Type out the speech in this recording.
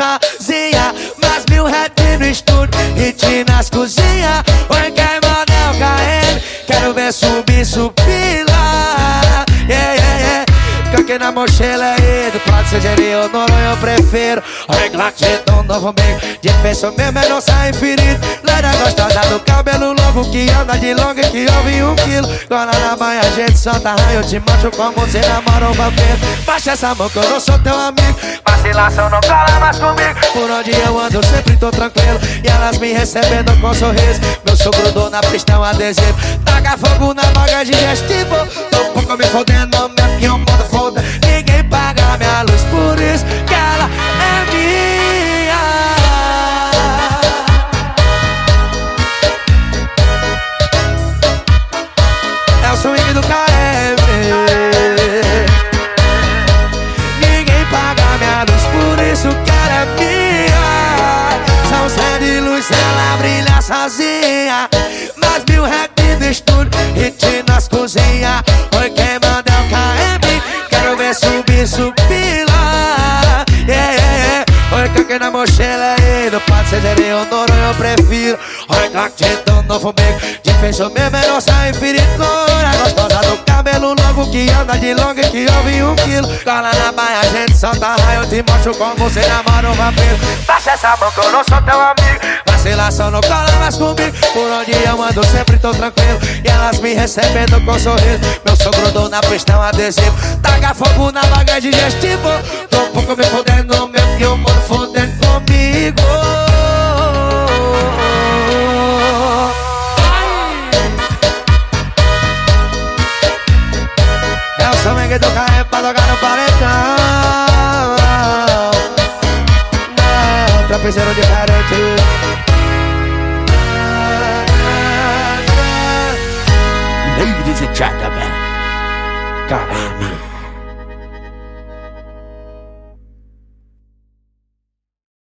sozinha. Mas mil retinho no estúdio, hit nas cozinhas. Oi, queimando é o KM. Quero ver subir, subir lá. Yeah, Fica na mochila aí, do prato seja de honor eu prefiro. Regla que tão novo meio, difícil mesmo é não sair ferido. Loira gostosa do cabelo longo que anda de longa que ouve um quilo. Agora na manhã a gente solta raio, te macho como você namora um vampiro. Baixa essa mão que eu não sou teu amigo. Vacilação não cola mais comigo. Por onde eu ando sempre tô tranquilo. E elas me recebendo com sorriso. Meu sogro na pista um adesivo. Taca fogo na vaga digestivo. Tô um pouco me fodendo, É o swing do KM. Ninguém paga minha luz, por isso que ela é minha. São cem de luz, ela brilha sozinha. Mais mil rap do estúdio, hit nas cozinhas. Oi, quem manda é o KM. Quero ver subir, subir lá. Yeah, yeah, yeah. Oi, caque na mochila aí. Não pode ser de honor, eu prefiro. Oi, caque tão novo meio. Difícil mesmo é não sair do cabelo longo que anda de longa e que ouve um quilo. Cola na baia, a gente solta raio. Eu te mostro como você namora um vampiro. Baixa essa mão que eu não sou teu amigo. Vacilação não cola mais comigo. Por onde eu ando sempre tô tranquilo. E elas me recebendo com sorriso. Meu sogro dou na pista um adesivo. Taca fogo na vaga digestivo. Tô um pouco me fodendo, mesmo que eu moro sangue do carro pra tocar no paredão. Não, trapezeiro diferente. Ladies and gentlemen, KM.